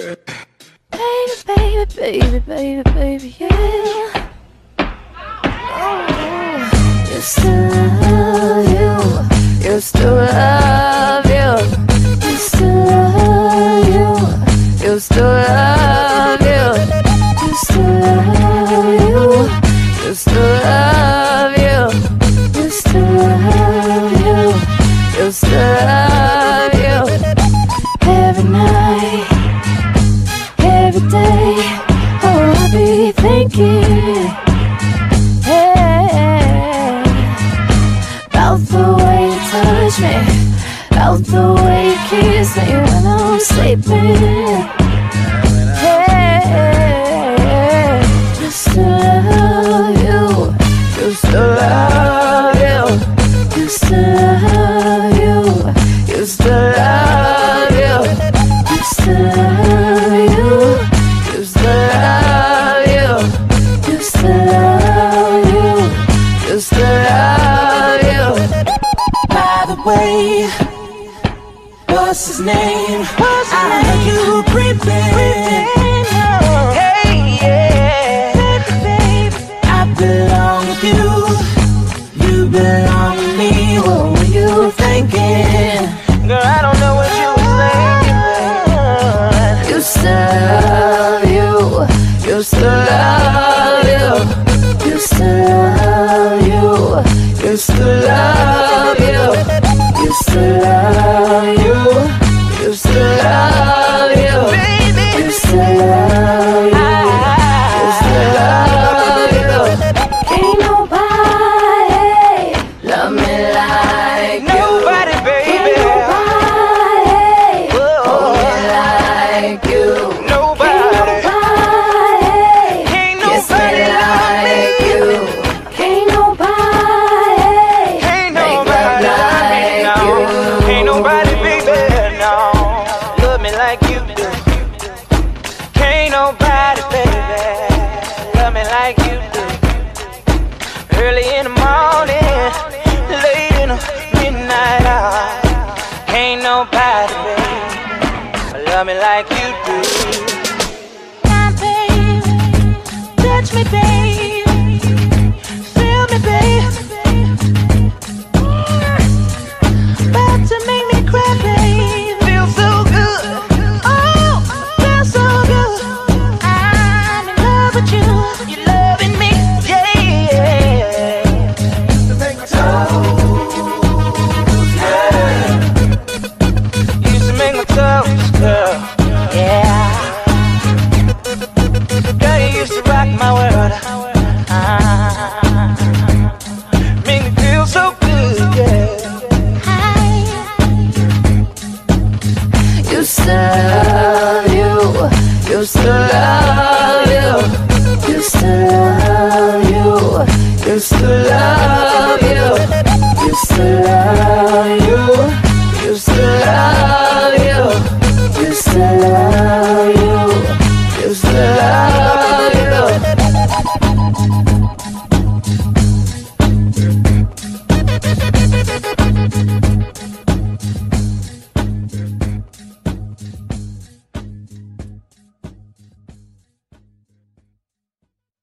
Baby, baby, baby, baby, baby, yeah. Oh, you still love you. You still love you. You still love you. You still love you. You still love you. You still love you. You still love you. You still love you. Thinking, hey, about the way you touch me, about the way you kiss me when I'm sleeping. The way, what's his name? What's his I name? you creeping. Hey, yeah. I belong with you. You belong with me. What were you thinking? Girl, I don't know what you was thinking. To love you, used to love you, used to love you, used to love you, is love. Like you do. Early in the morning, late in the midnight hour. Ain't nobody, baby, love me like you do. Now, baby, touch me, baby. Used to love you, used to love you, used to love you, used to love you, used to love you, used to love.